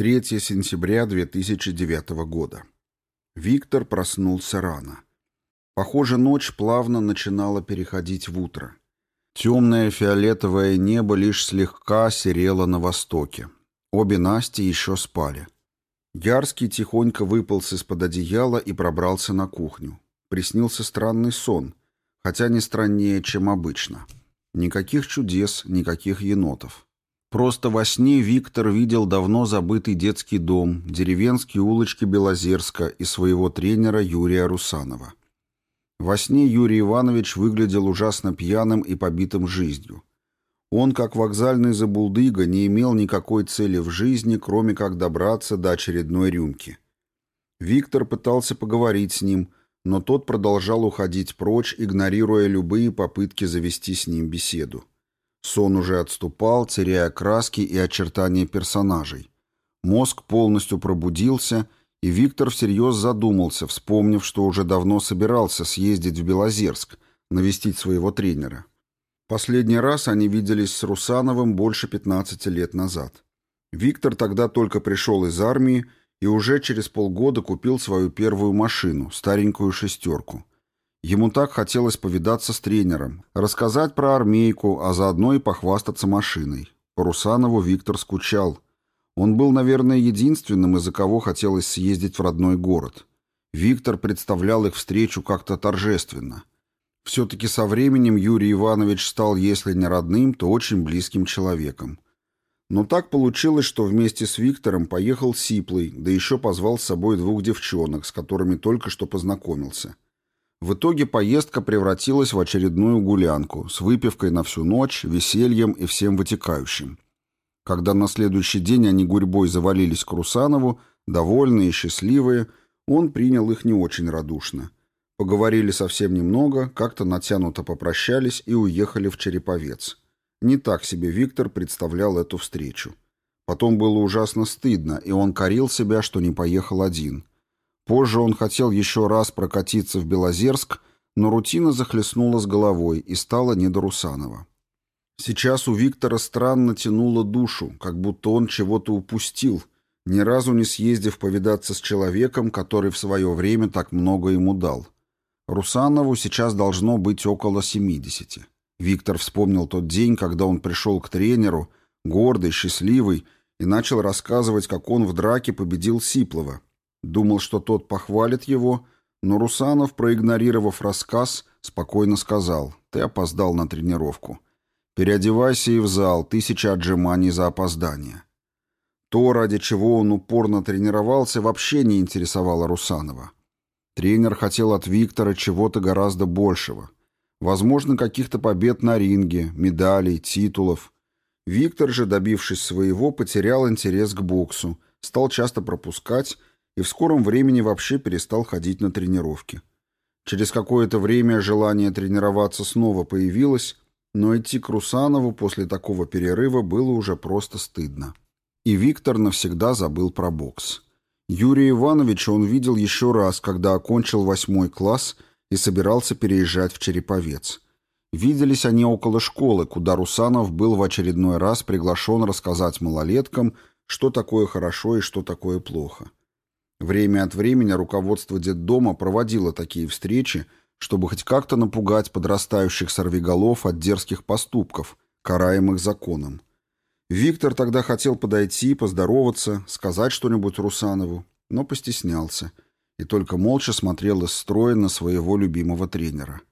3 сентября 2009 года. Виктор проснулся рано. Похоже, ночь плавно начинала переходить в утро. Темное фиолетовое небо лишь слегка серело на востоке. Обе Насти еще спали. Ярский тихонько выполз из-под одеяла и пробрался на кухню. Приснился странный сон, хотя не страннее, чем обычно. Никаких чудес, никаких енотов. Просто во сне Виктор видел давно забытый детский дом, деревенские улочки Белозерска и своего тренера Юрия Русанова. Во сне Юрий Иванович выглядел ужасно пьяным и побитым жизнью. Он, как вокзальный забулдыга, не имел никакой цели в жизни, кроме как добраться до очередной рюмки. Виктор пытался поговорить с ним, но тот продолжал уходить прочь, игнорируя любые попытки завести с ним беседу. Сон уже отступал, теряя краски и очертания персонажей. Мозг полностью пробудился, и Виктор всерьез задумался, вспомнив, что уже давно собирался съездить в Белозерск, навестить своего тренера. Последний раз они виделись с Русановым больше 15 лет назад. Виктор тогда только пришел из армии и уже через полгода купил свою первую машину, старенькую шестерку. Ему так хотелось повидаться с тренером, рассказать про армейку, а заодно и похвастаться машиной. По Русанову Виктор скучал. Он был, наверное, единственным, из-за кого хотелось съездить в родной город. Виктор представлял их встречу как-то торжественно. Все-таки со временем Юрий Иванович стал, если не родным, то очень близким человеком. Но так получилось, что вместе с Виктором поехал Сиплый, да еще позвал с собой двух девчонок, с которыми только что познакомился. В итоге поездка превратилась в очередную гулянку с выпивкой на всю ночь, весельем и всем вытекающим. Когда на следующий день они гурьбой завалились к Русанову, довольные и счастливые, он принял их не очень радушно – Поговорили совсем немного, как-то натянуто попрощались и уехали в Череповец. Не так себе Виктор представлял эту встречу. Потом было ужасно стыдно, и он корил себя, что не поехал один. Позже он хотел еще раз прокатиться в Белозерск, но рутина захлестнула с головой и стала не до Русанова. Сейчас у Виктора странно тянуло душу, как будто он чего-то упустил, ни разу не съездив повидаться с человеком, который в свое время так много ему дал. Русанову сейчас должно быть около 70. Виктор вспомнил тот день, когда он пришел к тренеру, гордый, счастливый, и начал рассказывать, как он в драке победил Сиплова. Думал, что тот похвалит его, но Русанов, проигнорировав рассказ, спокойно сказал, «Ты опоздал на тренировку. Переодевайся и в зал, тысяча отжиманий за опоздание». То, ради чего он упорно тренировался, вообще не интересовало Русанова. Тренер хотел от Виктора чего-то гораздо большего. Возможно, каких-то побед на ринге, медалей, титулов. Виктор же, добившись своего, потерял интерес к боксу, стал часто пропускать и в скором времени вообще перестал ходить на тренировки. Через какое-то время желание тренироваться снова появилось, но идти к Русанову после такого перерыва было уже просто стыдно. И Виктор навсегда забыл про бокс. Юрия Ивановича он видел еще раз, когда окончил восьмой класс и собирался переезжать в Череповец. Виделись они около школы, куда Русанов был в очередной раз приглашен рассказать малолеткам, что такое хорошо и что такое плохо. Время от времени руководство детдома проводило такие встречи, чтобы хоть как-то напугать подрастающих сорвиголов от дерзких поступков, караемых законом. Виктор тогда хотел подойти, поздороваться, сказать что-нибудь Русанову, но постеснялся и только молча смотрел из строя на своего любимого тренера.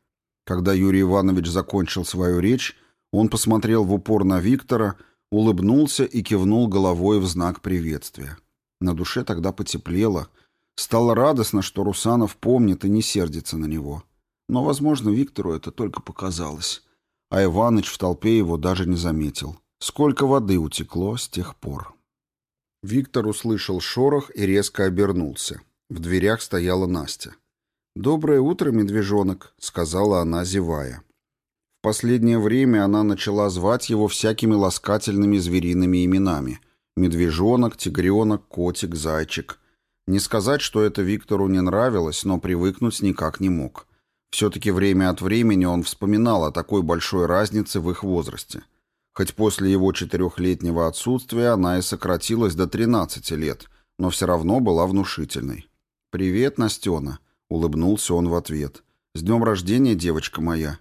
Когда Юрий Иванович закончил свою речь, он посмотрел в упор на Виктора, улыбнулся и кивнул головой в знак приветствия. На душе тогда потеплело. Стало радостно, что Русанов помнит и не сердится на него. Но, возможно, Виктору это только показалось. А Иваныч в толпе его даже не заметил. Сколько воды утекло с тех пор. Виктор услышал шорох и резко обернулся. В дверях стояла Настя. «Доброе утро, медвежонок», — сказала она, зевая. В последнее время она начала звать его всякими ласкательными звериными именами. Медвежонок, тигренок, котик, зайчик. Не сказать, что это Виктору не нравилось, но привыкнуть никак не мог. Все-таки время от времени он вспоминал о такой большой разнице в их возрасте. Хоть после его четырехлетнего отсутствия она и сократилась до 13 лет, но все равно была внушительной. «Привет, Настена», — улыбнулся он в ответ. «С днем рождения, девочка моя».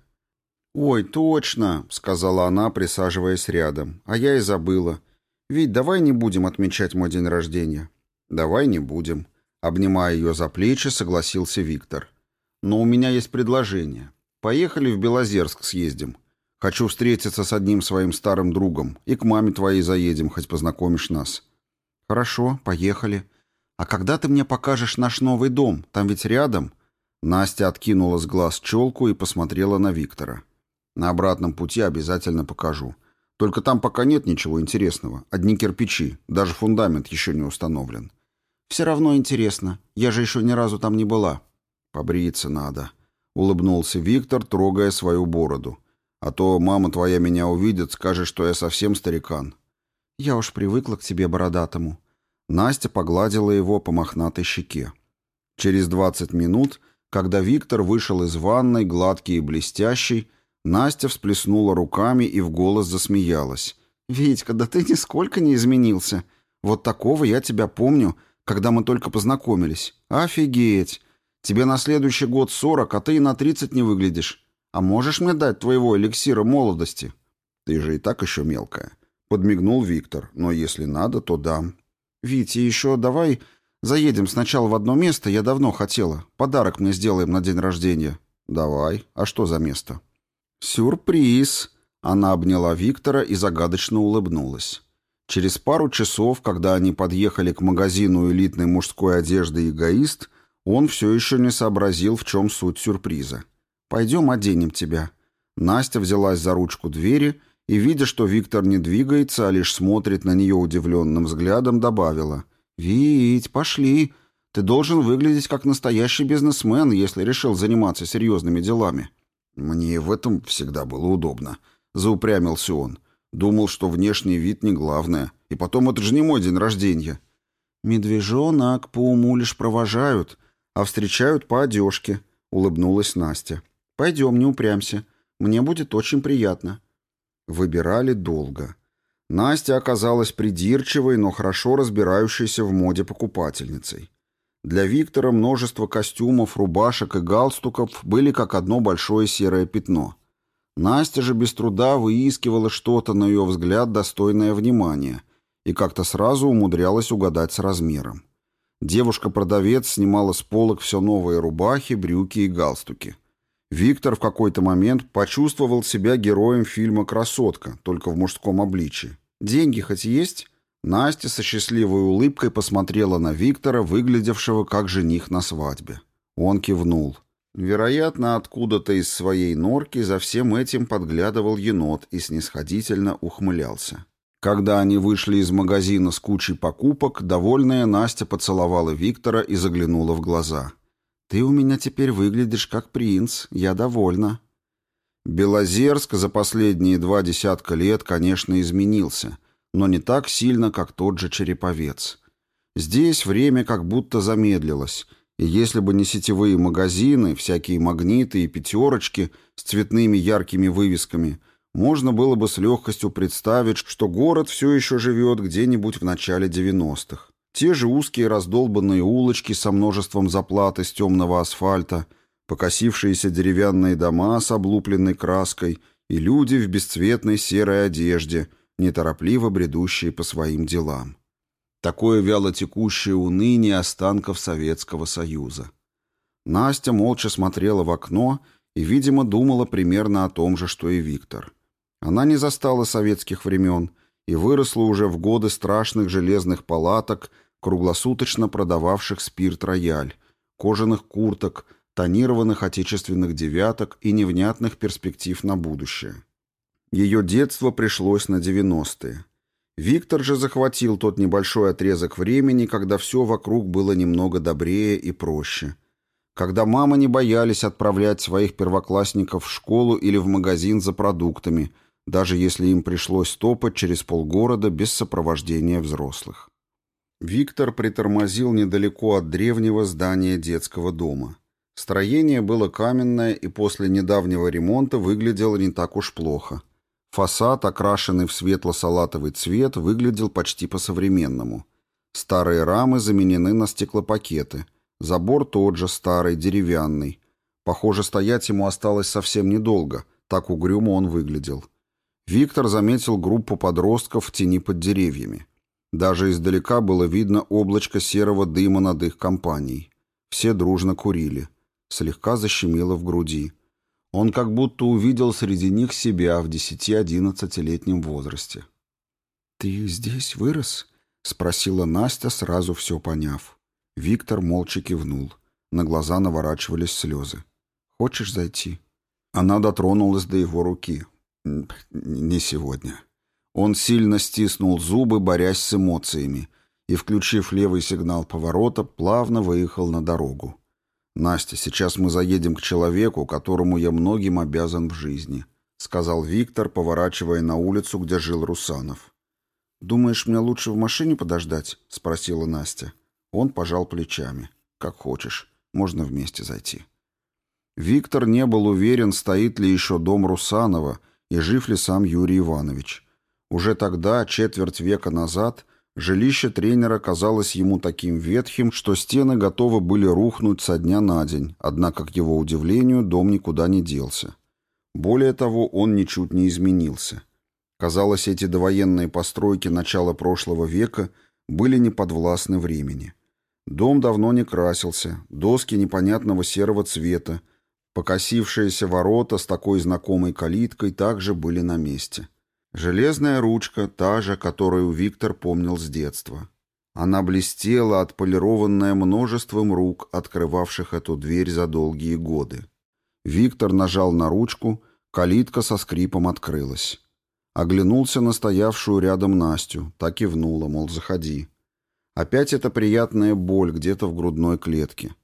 «Ой, точно», — сказала она, присаживаясь рядом. «А я и забыла. Ведь давай не будем отмечать мой день рождения». «Давай не будем», — обнимая ее за плечи, согласился Виктор. «Но у меня есть предложение. Поехали в Белозерск съездим. Хочу встретиться с одним своим старым другом. И к маме твоей заедем, хоть познакомишь нас». «Хорошо, поехали. А когда ты мне покажешь наш новый дом? Там ведь рядом?» Настя откинула с глаз челку и посмотрела на Виктора. «На обратном пути обязательно покажу. Только там пока нет ничего интересного. Одни кирпичи. Даже фундамент еще не установлен». «Все равно интересно. Я же еще ни разу там не была». «Побриться надо», — улыбнулся Виктор, трогая свою бороду. «А то мама твоя меня увидит, скажет, что я совсем старикан». «Я уж привыкла к тебе, бородатому». Настя погладила его по мохнатой щеке. Через двадцать минут, когда Виктор вышел из ванной, гладкий и блестящий, Настя всплеснула руками и в голос засмеялась. «Витька, да ты нисколько не изменился. Вот такого я тебя помню, когда мы только познакомились. Офигеть! Тебе на следующий год сорок, а ты и на тридцать не выглядишь. А можешь мне дать твоего эликсира молодости?» «Ты же и так еще мелкая», — подмигнул Виктор. «Но если надо, то дам». «Витя, еще давай заедем сначала в одно место, я давно хотела. Подарок мне сделаем на день рождения». «Давай. А что за место?» «Сюрприз!» Она обняла Виктора и загадочно улыбнулась. Через пару часов, когда они подъехали к магазину элитной мужской одежды «Эгоист», он все еще не сообразил, в чем суть сюрприза. «Пойдем оденем тебя». Настя взялась за ручку двери и, видя, что Виктор не двигается, а лишь смотрит на нее удивленным взглядом, добавила. «Вить, пошли. Ты должен выглядеть как настоящий бизнесмен, если решил заниматься серьезными делами». «Мне в этом всегда было удобно», — заупрямился он. Думал, что внешний вид не главное. И потом, это же не мой день рождения. «Медвежонок по уму лишь провожают, а встречают по одежке», — улыбнулась Настя. «Пойдем, не упрямся. Мне будет очень приятно». Выбирали долго. Настя оказалась придирчивой, но хорошо разбирающейся в моде покупательницей. Для Виктора множество костюмов, рубашек и галстуков были как одно большое серое пятно — Настя же без труда выискивала что-то, на ее взгляд, достойное внимания, и как-то сразу умудрялась угадать с размером. Девушка-продавец снимала с полок все новые рубахи, брюки и галстуки. Виктор в какой-то момент почувствовал себя героем фильма «Красотка», только в мужском обличии. «Деньги хоть есть?» Настя со счастливой улыбкой посмотрела на Виктора, выглядевшего как жених на свадьбе. Он кивнул. Вероятно, откуда-то из своей норки за всем этим подглядывал енот и снисходительно ухмылялся. Когда они вышли из магазина с кучей покупок, довольная Настя поцеловала Виктора и заглянула в глаза. «Ты у меня теперь выглядишь как принц, я довольна». Белозерск за последние два десятка лет, конечно, изменился, но не так сильно, как тот же Череповец. Здесь время как будто замедлилось, и если бы не сетевые магазины, всякие магниты и пятерочки с цветными яркими вывесками, можно было бы с легкостью представить, что город все еще живет где-нибудь в начале 90-х. Те же узкие раздолбанные улочки со множеством заплат из темного асфальта, покосившиеся деревянные дома с облупленной краской и люди в бесцветной серой одежде, неторопливо бредущие по своим делам. Такое вялотекущее уныние останков Советского Союза. Настя молча смотрела в окно и, видимо, думала примерно о том же, что и Виктор. Она не застала советских времен и выросла уже в годы страшных железных палаток, круглосуточно продававших спирт-рояль, кожаных курток, тонированных отечественных девяток и невнятных перспектив на будущее. Ее детство пришлось на девяностые. Виктор же захватил тот небольшой отрезок времени, когда все вокруг было немного добрее и проще. Когда мамы не боялись отправлять своих первоклассников в школу или в магазин за продуктами, даже если им пришлось топать через полгорода без сопровождения взрослых. Виктор притормозил недалеко от древнего здания детского дома. Строение было каменное и после недавнего ремонта выглядело не так уж плохо. Фасад, окрашенный в светло-салатовый цвет, выглядел почти по-современному. Старые рамы заменены на стеклопакеты. Забор тот же, старый, деревянный. Похоже, стоять ему осталось совсем недолго, так угрюмо он выглядел. Виктор заметил группу подростков в тени под деревьями. Даже издалека было видно облачко серого дыма над их компанией. Все дружно курили. Слегка защемило в груди. Он как будто увидел среди них себя в десяти-одиннадцатилетнем возрасте. «Ты здесь вырос?» — спросила Настя, сразу все поняв. Виктор молча кивнул. На глаза наворачивались слезы. «Хочешь зайти?» Она дотронулась до его руки. «Не сегодня». Он сильно стиснул зубы, борясь с эмоциями, и, включив левый сигнал поворота, плавно выехал на дорогу. «Настя, сейчас мы заедем к человеку, которому я многим обязан в жизни», — сказал Виктор, поворачивая на улицу, где жил Русанов. «Думаешь, мне лучше в машине подождать?» — спросила Настя. Он пожал плечами. «Как хочешь. Можно вместе зайти». Виктор не был уверен, стоит ли еще дом Русанова и жив ли сам Юрий Иванович. Уже тогда, четверть века назад, жилище тренера казалось ему таким ветхим, что стены готовы были рухнуть со дня на день, однако, к его удивлению, дом никуда не делся. Более того, он ничуть не изменился. Казалось, эти довоенные постройки начала прошлого века были неподвластны времени. Дом давно не красился, доски непонятного серого цвета, покосившиеся ворота с такой знакомой калиткой также были на месте. Железная ручка, та же, которую Виктор помнил с детства. Она блестела, отполированная множеством рук, открывавших эту дверь за долгие годы. Виктор нажал на ручку, калитка со скрипом открылась. Оглянулся на стоявшую рядом Настю, так и внула, мол, заходи. Опять эта приятная боль где-то в грудной клетке.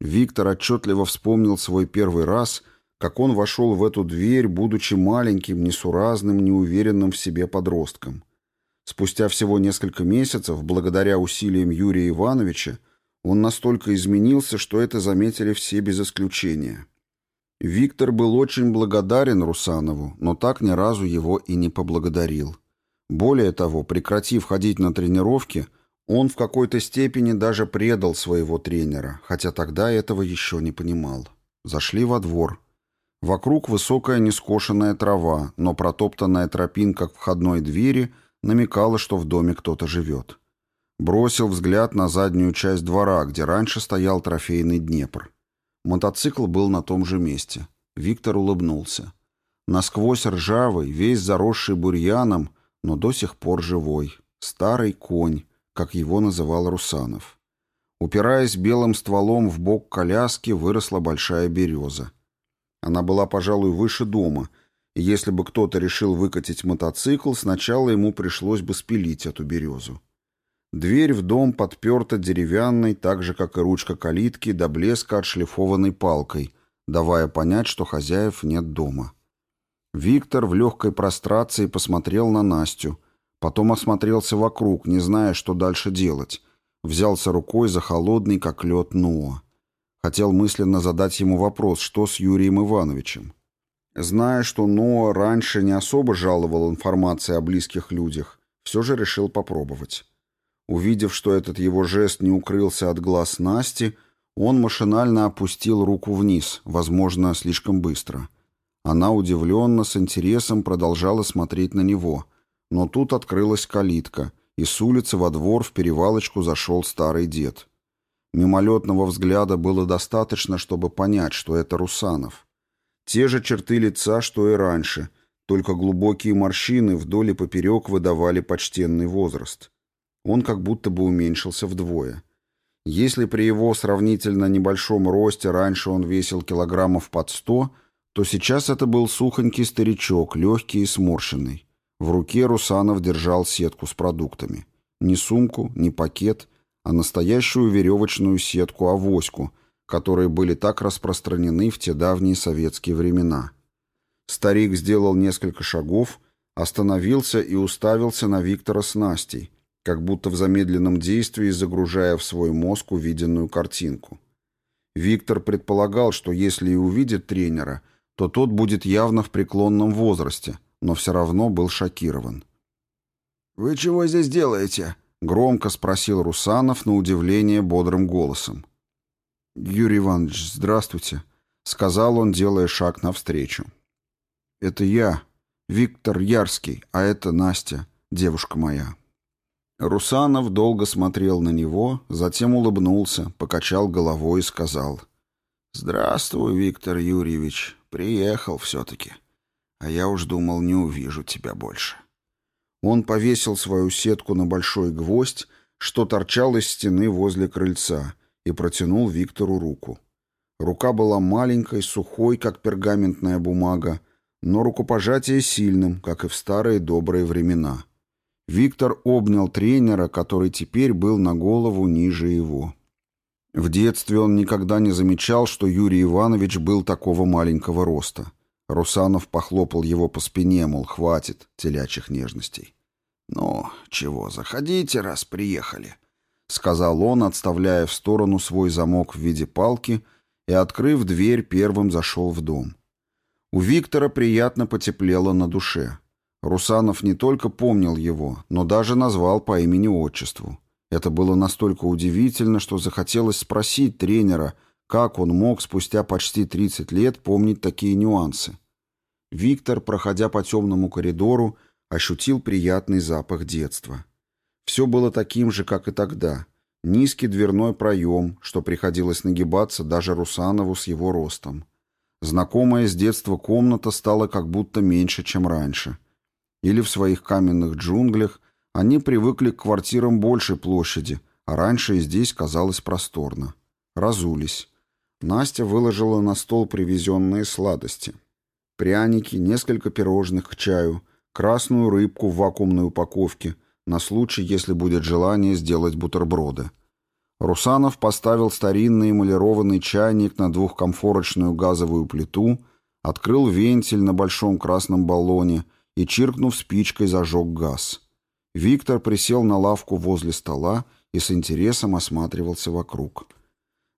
Виктор отчетливо вспомнил свой первый раз — как он вошел в эту дверь, будучи маленьким, несуразным, неуверенным в себе подростком. Спустя всего несколько месяцев, благодаря усилиям Юрия Ивановича, он настолько изменился, что это заметили все без исключения. Виктор был очень благодарен Русанову, но так ни разу его и не поблагодарил. Более того, прекратив ходить на тренировки, он в какой-то степени даже предал своего тренера, хотя тогда этого еще не понимал. Зашли во двор. Вокруг высокая нескошенная трава, но протоптанная тропинка к входной двери намекала, что в доме кто-то живет. Бросил взгляд на заднюю часть двора, где раньше стоял трофейный Днепр. Мотоцикл был на том же месте. Виктор улыбнулся. Насквозь ржавый, весь заросший бурьяном, но до сих пор живой. Старый конь, как его называл Русанов. Упираясь белым стволом в бок коляски, выросла большая береза. Она была, пожалуй, выше дома, и если бы кто-то решил выкатить мотоцикл, сначала ему пришлось бы спилить эту березу. Дверь в дом подперта деревянной, так же, как и ручка калитки, до блеска отшлифованной палкой, давая понять, что хозяев нет дома. Виктор в легкой прострации посмотрел на Настю, потом осмотрелся вокруг, не зная, что дальше делать. Взялся рукой за холодный, как лед, Ноа. Хотел мысленно задать ему вопрос, что с Юрием Ивановичем. Зная, что Ноа раньше не особо жаловал информацией о близких людях, все же решил попробовать. Увидев, что этот его жест не укрылся от глаз Насти, он машинально опустил руку вниз, возможно, слишком быстро. Она удивленно, с интересом продолжала смотреть на него, но тут открылась калитка, и с улицы во двор в перевалочку зашел старый дед. Мимолетного взгляда было достаточно, чтобы понять, что это Русанов. Те же черты лица, что и раньше, только глубокие морщины вдоль и поперек выдавали почтенный возраст. Он как будто бы уменьшился вдвое. Если при его сравнительно небольшом росте раньше он весил килограммов под сто, то сейчас это был сухонький старичок, легкий и сморщенный. В руке Русанов держал сетку с продуктами. Ни сумку, ни пакет — а настоящую веревочную сетку-авоську, которые были так распространены в те давние советские времена. Старик сделал несколько шагов, остановился и уставился на Виктора с Настей, как будто в замедленном действии загружая в свой мозг увиденную картинку. Виктор предполагал, что если и увидит тренера, то тот будет явно в преклонном возрасте, но все равно был шокирован. «Вы чего здесь делаете?» — громко спросил Русанов на удивление бодрым голосом. «Юрий Иванович, здравствуйте», — сказал он, делая шаг навстречу. «Это я, Виктор Ярский, а это Настя, девушка моя». Русанов долго смотрел на него, затем улыбнулся, покачал головой и сказал. «Здравствуй, Виктор Юрьевич. Приехал все-таки. А я уж думал, не увижу тебя больше». Он повесил свою сетку на большой гвоздь, что торчал из стены возле крыльца, и протянул Виктору руку. Рука была маленькой, сухой, как пергаментная бумага, но рукопожатие сильным, как и в старые добрые времена. Виктор обнял тренера, который теперь был на голову ниже его. В детстве он никогда не замечал, что Юрий Иванович был такого маленького роста. Русанов похлопал его по спине, мол, хватит телячьих нежностей. «Ну, чего, заходите, раз приехали», — сказал он, отставляя в сторону свой замок в виде палки и, открыв дверь, первым зашел в дом. У Виктора приятно потеплело на душе. Русанов не только помнил его, но даже назвал по имени-отчеству. Это было настолько удивительно, что захотелось спросить тренера, как он мог спустя почти 30 лет помнить такие нюансы. Виктор, проходя по темному коридору, ощутил приятный запах детства. Все было таким же, как и тогда. Низкий дверной проем, что приходилось нагибаться даже Русанову с его ростом. Знакомая с детства комната стала как будто меньше, чем раньше или в своих каменных джунглях, они привыкли к квартирам большей площади, а раньше и здесь казалось просторно. Разулись. Настя выложила на стол привезенные сладости. Пряники, несколько пирожных к чаю, красную рыбку в вакуумной упаковке, на случай, если будет желание сделать бутерброды. Русанов поставил старинный эмалированный чайник на двухкомфорочную газовую плиту, открыл вентиль на большом красном баллоне и, чиркнув спичкой, зажег газ. Виктор присел на лавку возле стола и с интересом осматривался вокруг.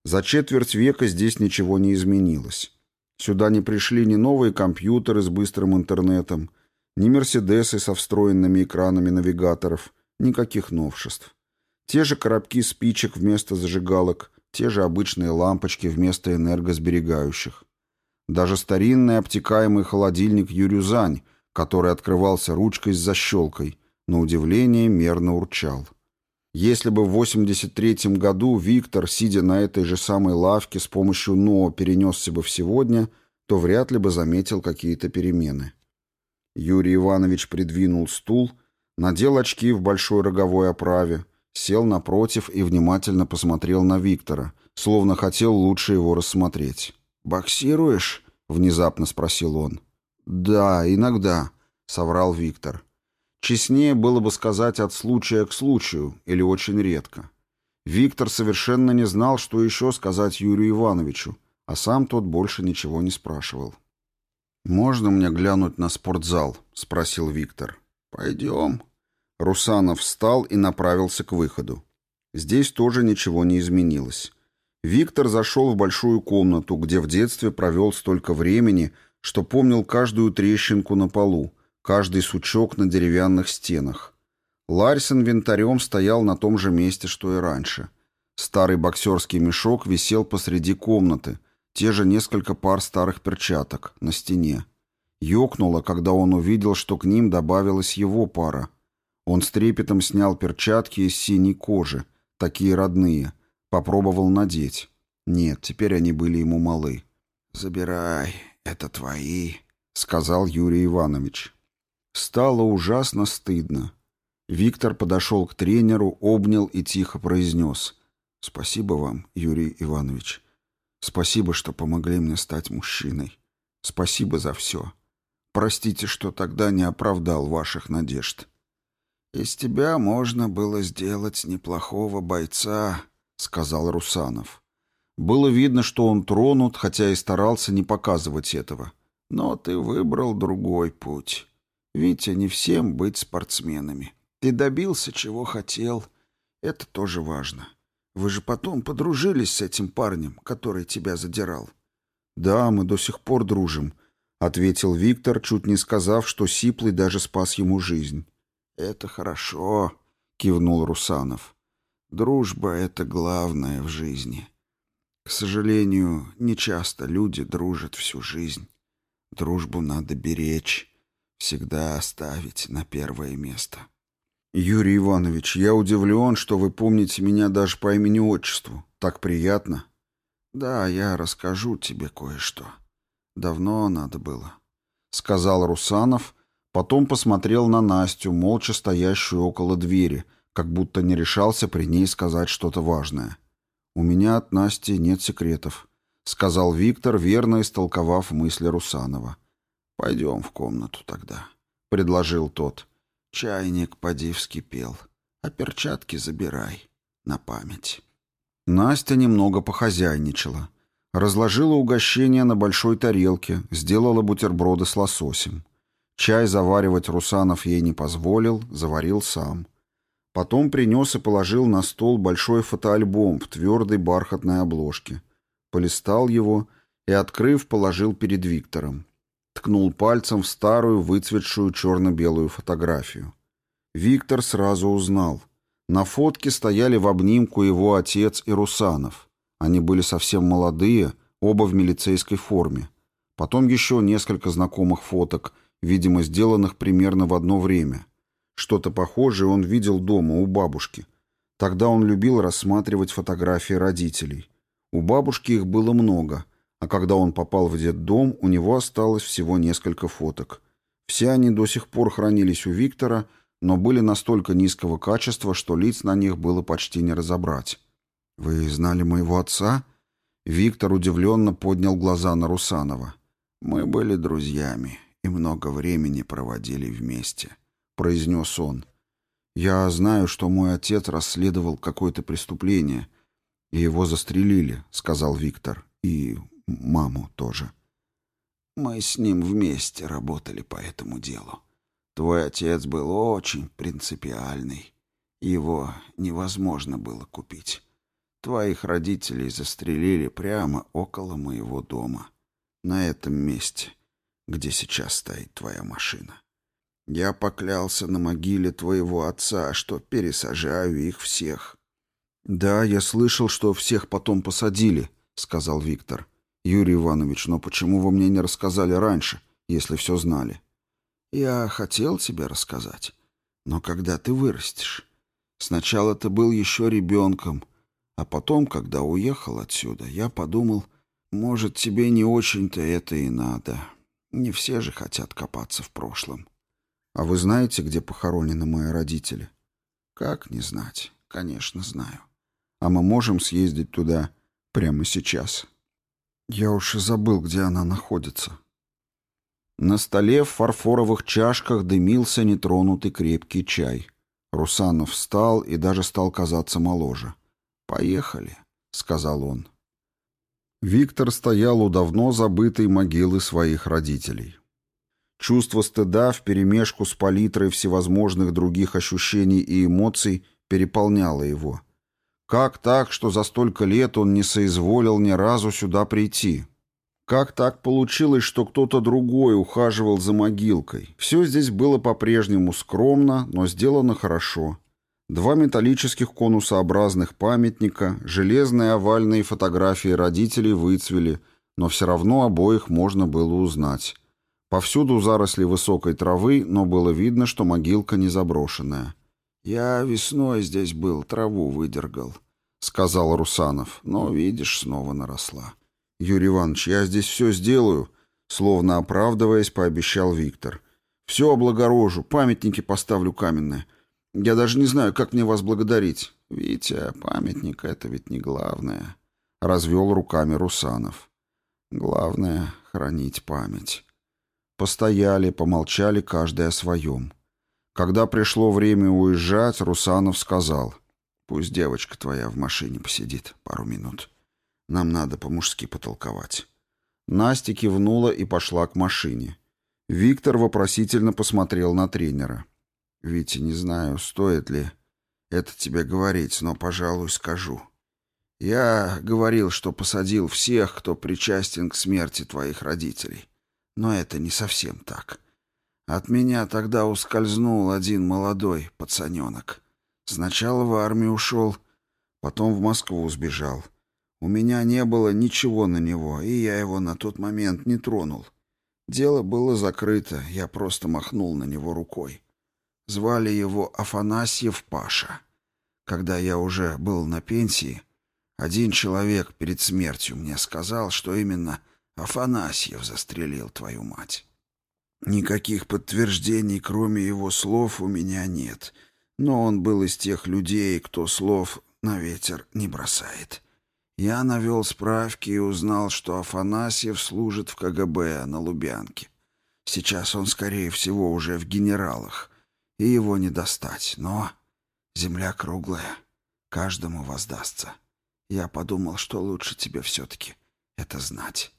За четверть века здесь ничего не изменилось. Сюда не пришли ни новые компьютеры с быстрым интернетом, ни «Мерседесы» со встроенными экранами навигаторов, никаких новшеств. Те же коробки спичек вместо зажигалок, те же обычные лампочки вместо энергосберегающих. Даже старинный обтекаемый холодильник «Юрюзань» который открывался ручкой с защелкой, на удивление мерно урчал. Если бы в 83-м году Виктор, сидя на этой же самой лавке, с помощью НО перенесся бы в сегодня, то вряд ли бы заметил какие-то перемены. Юрий Иванович придвинул стул, надел очки в большой роговой оправе, сел напротив и внимательно посмотрел на Виктора, словно хотел лучше его рассмотреть. «Боксируешь?» — внезапно спросил он. «Да, иногда», — соврал Виктор. Честнее было бы сказать от случая к случаю или очень редко. Виктор совершенно не знал, что еще сказать Юрию Ивановичу, а сам тот больше ничего не спрашивал. «Можно мне глянуть на спортзал?» — спросил Виктор. «Пойдем». Русанов встал и направился к выходу. Здесь тоже ничего не изменилось. Виктор зашел в большую комнату, где в детстве провел столько времени — что помнил каждую трещинку на полу, каждый сучок на деревянных стенах. Ларсен винтарем стоял на том же месте, что и раньше. Старый боксерский мешок висел посреди комнаты, те же несколько пар старых перчаток, на стене. Ёкнуло, когда он увидел, что к ним добавилась его пара. Он с трепетом снял перчатки из синей кожи, такие родные, попробовал надеть. Нет, теперь они были ему малы. «Забирай», «Это твои», — сказал Юрий Иванович. Стало ужасно стыдно. Виктор подошел к тренеру, обнял и тихо произнес. «Спасибо вам, Юрий Иванович. Спасибо, что помогли мне стать мужчиной. Спасибо за все. Простите, что тогда не оправдал ваших надежд». «Из тебя можно было сделать неплохого бойца», — сказал Русанов. Было видно, что он тронут, хотя и старался не показывать этого. Но ты выбрал другой путь. Витя, не всем быть спортсменами. Ты добился, чего хотел. Это тоже важно. Вы же потом подружились с этим парнем, который тебя задирал. Да, мы до сих пор дружим. — ответил Виктор, чуть не сказав, что Сиплый даже спас ему жизнь. «Это хорошо», — кивнул Русанов. «Дружба — это главное в жизни. К сожалению, нечасто люди дружат всю жизнь. Дружбу надо беречь, всегда оставить на первое место». «Юрий Иванович, я удивлен, что вы помните меня даже по имени-отчеству. Так приятно». «Да, я расскажу тебе кое-что. Давно надо было», — сказал Русанов, потом посмотрел на Настю, молча стоящую около двери, как будто не решался при ней сказать что-то важное. «У меня от Насти нет секретов», — сказал Виктор, верно истолковав мысли Русанова. «Пойдем в комнату тогда», — предложил тот. «Чайник поди вскипел, а перчатки забирай на память». Настя немного похозяйничала. Разложила угощение на большой тарелке, сделала бутерброды с лососем. Чай заваривать Русанов ей не позволил, заварил сам. Потом принес и положил на стол большой фотоальбом в твердой бархатной обложке. Полистал его и, открыв, положил перед Виктором. Ткнул пальцем в старую, выцветшую черно-белую фотографию. Виктор сразу узнал — на фотке стояли в обнимку его отец и Русанов. Они были совсем молодые, оба в милицейской форме. Потом еще несколько знакомых фоток, видимо, сделанных примерно в одно время. Что-то похожее он видел дома у бабушки. Тогда он любил рассматривать фотографии родителей. У бабушки их было много, а когда он попал в детдом, у него осталось всего несколько фоток. Все они до сих пор хранились у Виктора, но были настолько низкого качества, что лиц на них было почти не разобрать. «Вы знали моего отца?» Виктор удивленно поднял глаза на Русанова. «Мы были друзьями и много времени проводили вместе», — произнес он. «Я знаю, что мой отец расследовал какое-то преступление, и его застрелили», — сказал Виктор. «И маму тоже». «Мы с ним вместе работали по этому делу. Твой отец был очень принципиальный. Его невозможно было купить. Твоих родителей застрелили прямо около моего дома. На этом месте, где сейчас стоит твоя машина. Я поклялся на могиле твоего отца, что пересажаю их всех. «Да, я слышал, что всех потом посадили», — сказал Виктор. «Юрий Иванович, но почему вы мне не рассказали раньше, если все знали?» Я хотел тебе рассказать, но когда ты вырастешь? Сначала ты был еще ребенком, а потом, когда уехал отсюда, я подумал, может, тебе не очень-то это и надо. Не все же хотят копаться в прошлом. А вы знаете, где похоронены мои родители? Как не знать? Конечно, знаю. А мы можем съездить туда прямо сейчас? Я уж и забыл, где она находится. На столе в фарфоровых чашках дымился нетронутый крепкий чай. Русанов встал и даже стал казаться моложе. «Поехали», — сказал он. Виктор стоял у давно забытой могилы своих родителей. Чувство стыда вперемешку с палитрой всевозможных других ощущений и эмоций переполняло его. Как так, что за столько лет он не соизволил ни разу сюда прийти? Как так получилось, что кто-то другой ухаживал за могилкой? Все здесь было по-прежнему скромно, но сделано хорошо. Два металлических конусообразных памятника, железные овальные фотографии родителей выцвели, но все равно обоих можно было узнать. Повсюду заросли высокой травы, но было видно, что могилка не заброшенная. «Я весной здесь был, траву выдергал», — сказал Русанов, — «но, видишь, снова наросла». «Юрий Иванович, я здесь все сделаю», — словно оправдываясь, пообещал Виктор. «Все облагорожу, памятники поставлю каменные. Я даже не знаю, как мне вас благодарить». «Витя, памятник — это ведь не главное», — развел руками Русанов. «Главное — хранить память». Постояли, помолчали каждый о своем. Когда пришло время уезжать, Русанов сказал, «Пусть девочка твоя в машине посидит пару минут». Нам надо по-мужски потолковать». Настя кивнула и пошла к машине. Виктор вопросительно посмотрел на тренера. «Витя, не знаю, стоит ли это тебе говорить, но, пожалуй, скажу. Я говорил, что посадил всех, кто причастен к смерти твоих родителей. Но это не совсем так. От меня тогда ускользнул один молодой пацаненок. Сначала в армию ушел, потом в Москву сбежал. У меня не было ничего на него, и я его на тот момент не тронул. Дело было закрыто, я просто махнул на него рукой. Звали его Афанасьев Паша. Когда я уже был на пенсии, один человек перед смертью мне сказал, что именно Афанасьев застрелил твою мать. Никаких подтверждений, кроме его слов, у меня нет, но он был из тех людей, кто слов на ветер не бросает. Я навел справки и узнал, что Афанасьев служит в КГБ на Лубянке. Сейчас он, скорее всего, уже в генералах, и его не достать, но земля круглая, каждому воздастся. Я подумал, что лучше тебе все-таки это знать.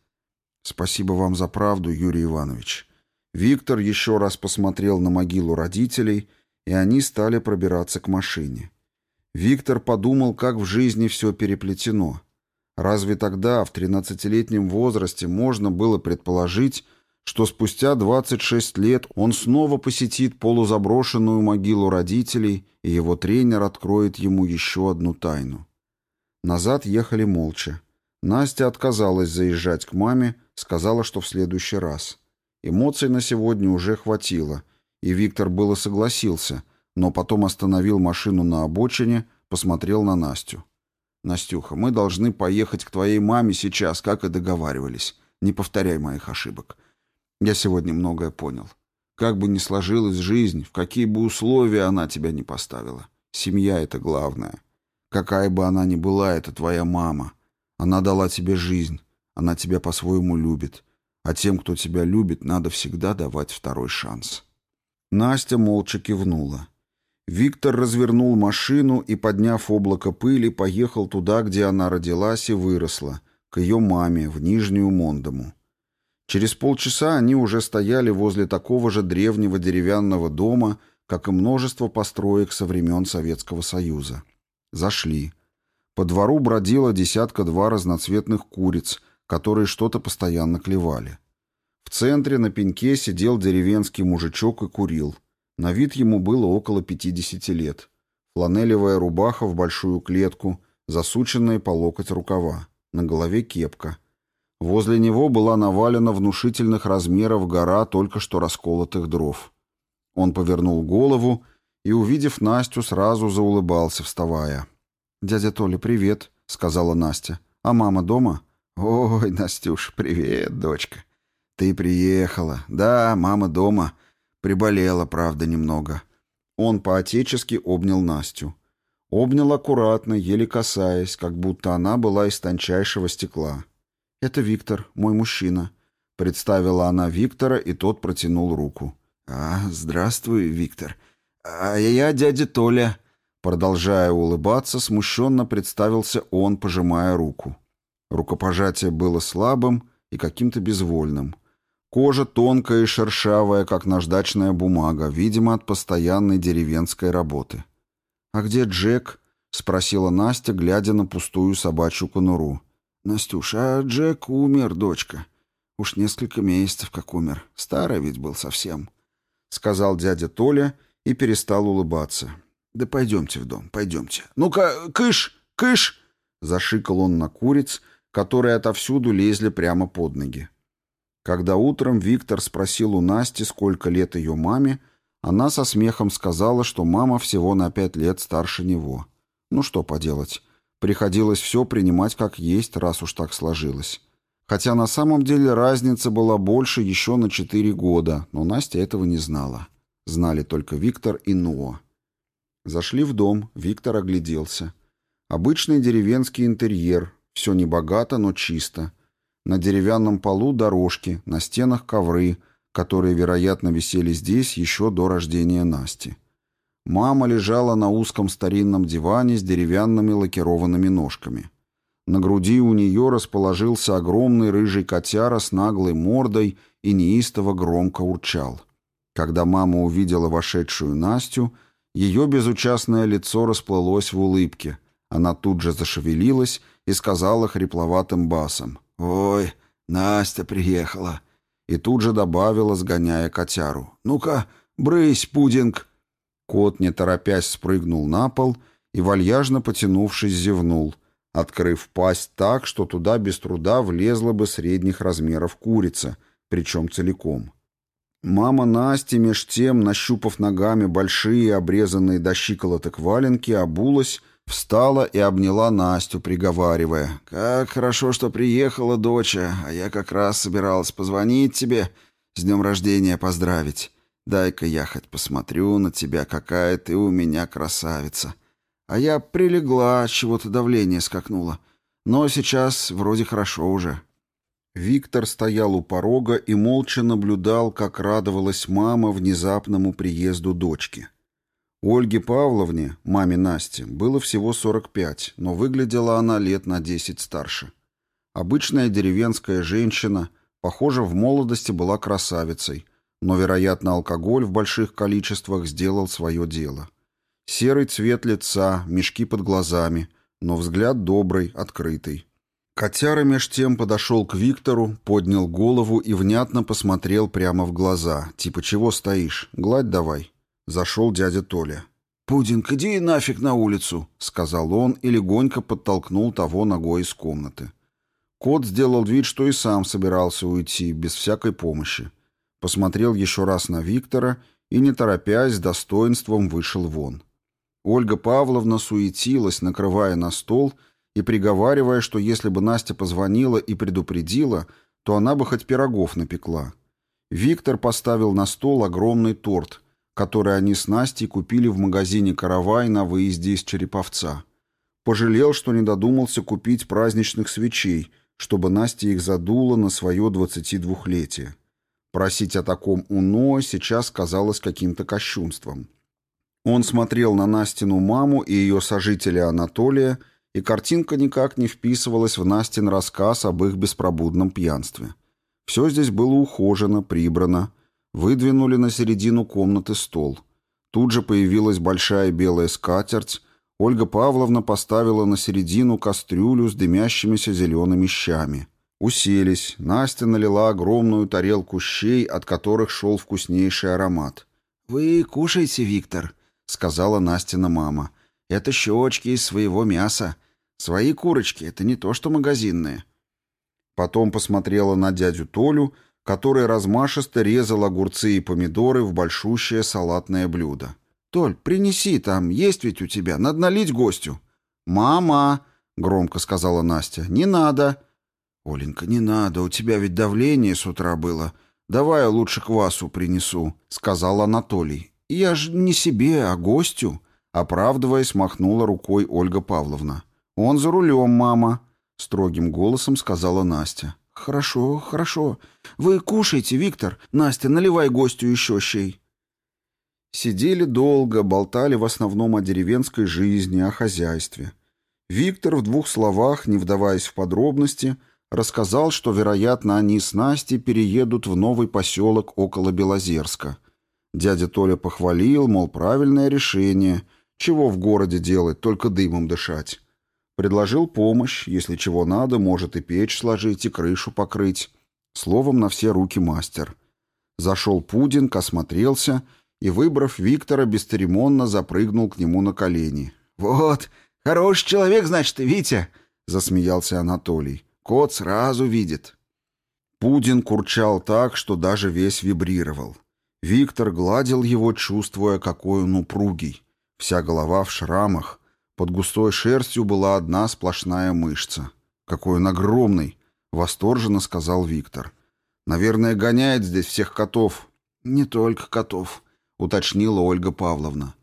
Спасибо вам за правду, Юрий Иванович. Виктор еще раз посмотрел на могилу родителей, и они стали пробираться к машине. Виктор подумал, как в жизни все переплетено. Разве тогда, в тринадцатилетнем возрасте, можно было предположить, что спустя 26 лет он снова посетит полузаброшенную могилу родителей, и его тренер откроет ему еще одну тайну. Назад ехали молча. Настя отказалась заезжать к маме, сказала, что в следующий раз. Эмоций на сегодня уже хватило, и Виктор было согласился, но потом остановил машину на обочине, посмотрел на Настю. «Настюха, мы должны поехать к твоей маме сейчас, как и договаривались. Не повторяй моих ошибок. Я сегодня многое понял. Как бы ни сложилась жизнь, в какие бы условия она тебя не поставила. Семья — это главное. Какая бы она ни была, это твоя мама. Она дала тебе жизнь. Она тебя по-своему любит. А тем, кто тебя любит, надо всегда давать второй шанс. Настя молча кивнула. Виктор развернул машину и, подняв облако пыли, поехал туда, где она родилась и выросла, к ее маме, в Нижнюю Мондому. Через полчаса они уже стояли возле такого же древнего деревянного дома, как и множество построек со времен Советского Союза. Зашли. По двору бродило десятка-два разноцветных куриц, которые что-то постоянно клевали. В центре на пеньке сидел деревенский мужичок и курил. На вид ему было около 50 лет. Фланелевая рубаха в большую клетку, засученные по локоть рукава. На голове кепка. Возле него была навалена внушительных размеров гора только что расколотых дров. Он повернул голову и, увидев Настю, сразу заулыбался, вставая. «Дядя Толя, привет», — сказала Настя. «А мама дома?» «Ой, Настюш, привет, дочка. Ты приехала. Да, мама дома. Приболела, правда, немного». Он по-отечески обнял Настю. Обнял аккуратно, еле касаясь, как будто она была из тончайшего стекла. «Это Виктор, мой мужчина», — представила она Виктора, и тот протянул руку. «А, здравствуй, Виктор. «А я дядя Толя», — продолжая улыбаться, смущенно представился он, пожимая руку. Рукопожатие было слабым и каким-то безвольным. Кожа тонкая и шершавая, как наждачная бумага, видимо, от постоянной деревенской работы. «А где Джек?» — спросила Настя, глядя на пустую собачью конуру. «Настюша, а Джек умер, дочка. Уж несколько месяцев как умер. Старый ведь был совсем», — сказал дядя Толя и перестал улыбаться. «Да пойдемте в дом, пойдемте. Ну-ка, кыш, кыш!» Зашикал он на куриц, которые отовсюду лезли прямо под ноги. Когда утром Виктор спросил у Насти, сколько лет ее маме, она со смехом сказала, что мама всего на пять лет старше него. Ну что поделать, приходилось все принимать как есть, раз уж так сложилось. Хотя на самом деле разница была больше еще на четыре года, но Настя этого не знала. Знали только Виктор и Ноа. Зашли в дом, Виктор огляделся. Обычный деревенский интерьер, все небогато, но чисто. На деревянном полу дорожки, на стенах ковры, которые, вероятно, висели здесь еще до рождения Насти. Мама лежала на узком старинном диване с деревянными лакированными ножками. На груди у нее расположился огромный рыжий котяра с наглой мордой и неистово громко урчал. Когда мама увидела вошедшую Настю, ее безучастное лицо расплылось в улыбке. Она тут же зашевелилась и сказала хрипловатым басом. «Ой, Настя приехала. и тут же добавила, сгоняя котяру. «Ну-ка, брысь, пудинг!» Кот, не торопясь, спрыгнул на пол и, вальяжно потянувшись, зевнул, открыв пасть так, что туда без труда влезла бы средних размеров курица, причем целиком. Мама Насти, меж тем, нащупав ногами большие, обрезанные до щиколоток валенки, обулась, встала и обняла Настю, приговаривая. «Как хорошо, что приехала, доча, а я как раз собиралась позвонить тебе, с днем рождения поздравить. Дай-ка я хоть посмотрю на тебя, какая ты у меня красавица. А я прилегла, чего-то давление скакнуло. Но сейчас вроде хорошо уже». Виктор стоял у порога и молча наблюдал, как радовалась мама внезапному приезду дочки. Ольге Павловне, маме Насти, было всего 45, но выглядела она лет на 10 старше. Обычная деревенская женщина, похоже, в молодости была красавицей, но, вероятно, алкоголь в больших количествах сделал свое дело. Серый цвет лица, мешки под глазами, но взгляд добрый, открытый. Котяра меж тем подошел к Виктору, поднял голову и внятно посмотрел прямо в глаза. Типа, чего стоишь? Гладь давай. Зашел дядя Толя. «Пудинг, иди нафиг на улицу», — сказал он и легонько подтолкнул того ногой из комнаты. Кот сделал вид, что и сам собирался уйти, без всякой помощи. Посмотрел еще раз на Виктора и, не торопясь, достоинством вышел вон. Ольга Павловна суетилась, накрывая на стол — и приговаривая, что если бы Настя позвонила и предупредила, то она бы хоть пирогов напекла. Виктор поставил на стол огромный торт, который они с Настей купили в магазине «Каравай» на выезде из Череповца. Пожалел, что не додумался купить праздничных свечей, чтобы Настя их задула на свое 22-летие. Просить о таком у Ноа сейчас казалось каким-то кощунством. Он смотрел на Настину маму и ее сожителя Анатолия и картинка никак не вписывалась в Настин рассказ об их беспробудном пьянстве. Все здесь было ухожено, прибрано. Выдвинули на середину комнаты стол. Тут же появилась большая белая скатерть. Ольга Павловна поставила на середину кастрюлю с дымящимися зелеными щами. Уселись. Настя налила огромную тарелку щей, от которых шел вкуснейший аромат. «Вы кушаете, Виктор», — сказала Настина мама. «Это щечки из своего мяса. Свои курочки — это не то, что магазинные. Потом посмотрела на дядю Толю, который размашисто резал огурцы и помидоры в большущее салатное блюдо. «Толь, принеси там, есть ведь у тебя, надо налить гостю». «Мама!» — громко сказала Настя. «Не надо». «Оленька, не надо, у тебя ведь давление с утра было. Давай я лучше квасу принесу», — сказал Анатолий. «Я же не себе, а гостю», — оправдываясь, махнула рукой Ольга Павловна. «Он за рулем, мама», — строгим голосом сказала Настя. «Хорошо, хорошо. Вы кушайте, Виктор. Настя, наливай гостю еще щей». Сидели долго, болтали в основном о деревенской жизни, о хозяйстве. Виктор в двух словах, не вдаваясь в подробности, рассказал, что, вероятно, они с Настей переедут в новый поселок около Белозерска. Дядя Толя похвалил, мол, правильное решение, чего в городе делать, только дымом дышать. Предложил помощь, если чего надо, может и печь сложить, и крышу покрыть. Словом, на все руки мастер. Зашел Пудинг, осмотрелся и, выбрав Виктора, бесцеремонно запрыгнул к нему на колени. «Вот, хороший человек, значит, Витя!» — засмеялся Анатолий. «Кот сразу видит». Пудин курчал так, что даже весь вибрировал. Виктор гладил его, чувствуя, какой он упругий. Вся голова в шрамах — под густой шерстью была одна сплошная мышца. «Какой он огромный!» — восторженно сказал Виктор. «Наверное, гоняет здесь всех котов». «Не только котов», — уточнила Ольга Павловна.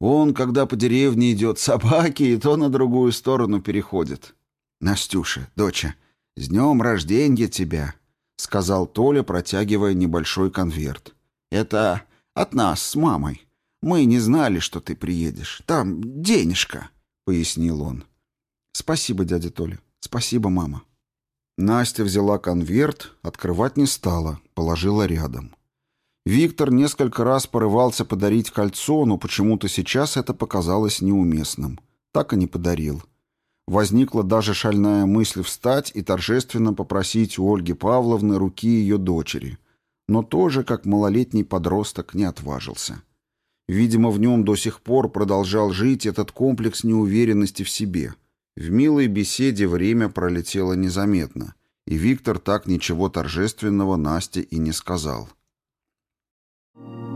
«Он, когда по деревне идет собаки, и то на другую сторону переходит». «Настюша, доча, с днем рождения тебя!» — сказал Толя, протягивая небольшой конверт. «Это от нас с мамой. Мы не знали, что ты приедешь. Там денежка» пояснил он. «Спасибо, дядя Толя. Спасибо, мама». Настя взяла конверт, открывать не стала, положила рядом. Виктор несколько раз порывался подарить кольцо, но почему-то сейчас это показалось неуместным. Так и не подарил. Возникла даже шальная мысль встать и торжественно попросить у Ольги Павловны руки ее дочери. но тоже, как малолетний подросток, не отважился. Видимо, в нем до сих пор продолжал жить этот комплекс неуверенности в себе. В милой беседе время пролетело незаметно, и Виктор так ничего торжественного Насте и не сказал. Thank you.